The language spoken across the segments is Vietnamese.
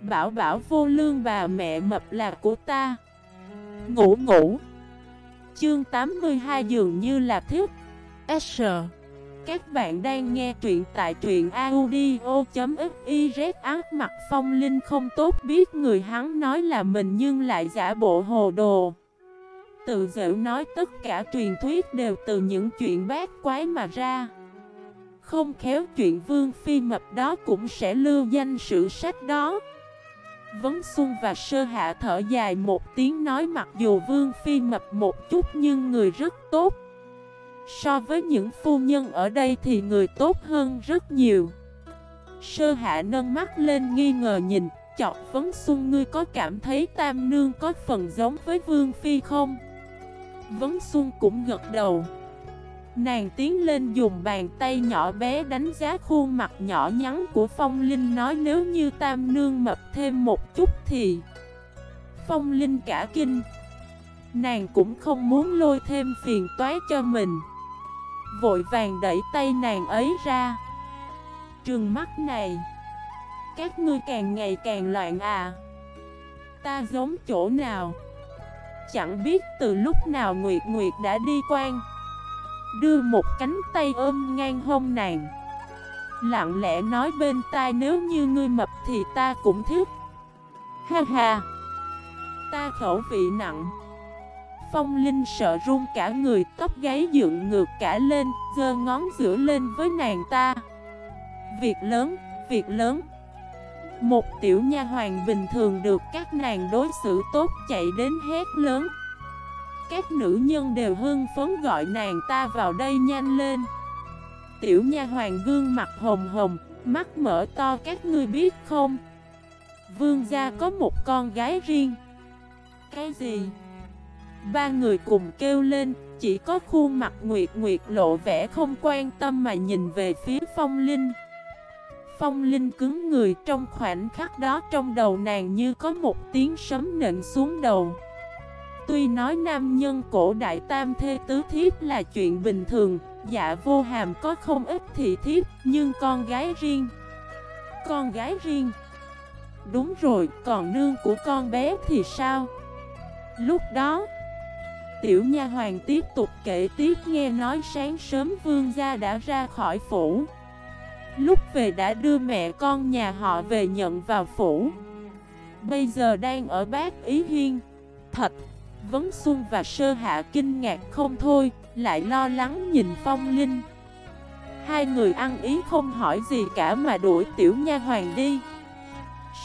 Bảo bảo vô lương bà mẹ mập là của ta. Ngủ ngủ. Chương 82 dường như là thiết S. Các bạn đang nghe truyện tại truyện audio.xyz ác mặt phong linh không tốt, biết người hắn nói là mình nhưng lại giả bộ hồ đồ. Tự dễu nói tất cả truyền thuyết đều từ những chuyện bát quái mà ra. Không khéo chuyện vương phi mập đó cũng sẽ lưu danh sử sách đó. Vấn Xuân và Sơ Hạ thở dài một tiếng nói mặc dù Vương Phi mập một chút nhưng người rất tốt. So với những phu nhân ở đây thì người tốt hơn rất nhiều. Sơ Hạ nâng mắt lên nghi ngờ nhìn Chọc Vấn Xuân, ngươi có cảm thấy Tam Nương có phần giống với Vương Phi không? Vấn Xuân cũng gật đầu. Nàng tiến lên dùng bàn tay nhỏ bé đánh giá khuôn mặt nhỏ nhắn của Phong Linh, nói nếu như Tam Nương mập thêm một chút thì Phong Linh cả kinh. Nàng cũng không muốn lôi thêm phiền toái cho mình. Vội vàng đẩy tay nàng ấy ra. Trường mắt này, Các ngươi càng ngày càng loạn à. Ta giống chỗ nào? Chẳng biết từ lúc nào Nguyệt Nguyệt đã đi quan. Đưa một cánh tay ôm ngang hông nàng. Lặng lẽ nói bên tai nếu như ngươi mập thì ta cũng thích. Ha ha. Ta khẩu vị nặng. Phong Linh sợ run cả người Tóc gáy dựng ngược cả lên Giơ ngón giữa lên với nàng ta. Việc lớn, việc lớn. Một tiểu nha hoàng bình thường được các nàng đối xử tốt chạy đến hét lớn các nữ nhân đều hưng phấn gọi nàng ta vào đây nhanh lên. Tiểu nha hoàng gương mặt hồng hồng, Mắt mở to, các ngươi biết không? Vương gia có một con gái riêng. Cái gì? Ba người cùng kêu lên, Chỉ có khuôn mặt Nguyệt Nguyệt lộ vẻ không quan tâm mà nhìn về phía phong linh. Phong Linh cứng người trong khoảnh khắc đó, trong đầu nàng như có một tiếng sấm nện xuống đầu. Tuy nói nam nhân cổ đại tam thê tứ thiếp là chuyện bình thường Dạ vô hàm có không ít thị thiếp Nhưng con gái riêng Con gái riêng. Đúng rồi, còn nương của con bé thì sao? Lúc đó Tiểu nha hoàng tiếp tục kể tiếp nghe nói sáng sớm vương gia đã ra khỏi phủ. Lúc về đã đưa mẹ con nhà họ về nhận vào phủ. Bây giờ đang ở bác ý hiên. Thật Vấn Xuân và Sơ Hạ kinh ngạc không thôi, lại lo lắng nhìn Phong Linh. Hai người ăn ý không hỏi gì cả mà đuổi tiểu nha hoàng đi.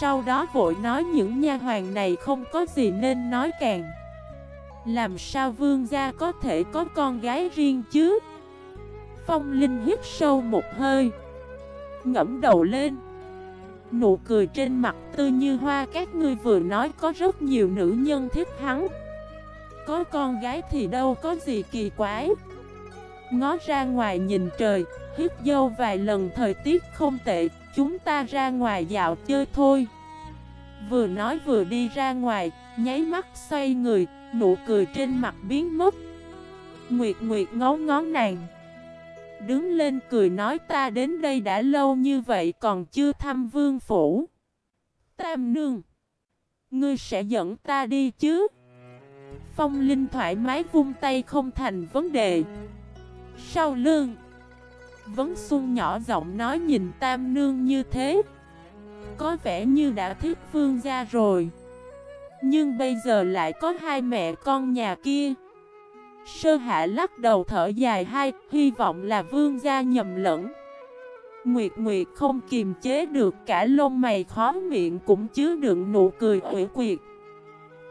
Sau đó vội nói những nha hoàng này không có gì nên nói càng. Làm sao vương gia có thể có con gái riêng chứ? Phong Linh hít sâu một hơi. Ngẫm đầu lên. Nụ cười trên mặt tư như hoa các ngươi vừa nói có rất nhiều nữ nhân thích hắn có con gái thì đâu có gì kỳ quái. Ngó ra ngoài nhìn trời, Hít dâu vài lần thời tiết không tệ, Chúng ta ra ngoài dạo chơi thôi. Vừa nói vừa đi ra ngoài, Nháy mắt xoay người, Nụ cười trên mặt biến mất. Nguyệt Nguyệt ngó ngón nàng. Đứng lên cười nói ta đến đây đã lâu như vậy còn chưa thăm vương phủ. Tam nương, Ngươi sẽ dẫn ta đi chứ? Phong Linh thoải mái vung tay không thành vấn đề. Sau lưng, Vấn Xuân nhỏ giọng nói nhìn Tam Nương như thế. Có vẻ như đã thích Vương gia rồi. Nhưng bây giờ lại có hai mẹ con nhà kia. Sơ hạ lắc đầu thở dài hai, Hy vọng là Vương gia nhầm lẫn. Nguyệt Nguyệt không kiềm chế được cả lông mày khó miệng cũng chứa đựng nụ cười ủy quyệt